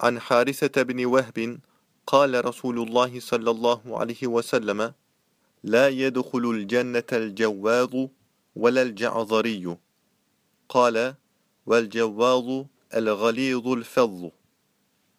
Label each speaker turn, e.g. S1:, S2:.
S1: عن حارثة بن وهب قال رسول الله صلى الله عليه وسلم لا يدخل الجنة الجواظ ولا الجعظري قال والجواظ الغليظ الفظ.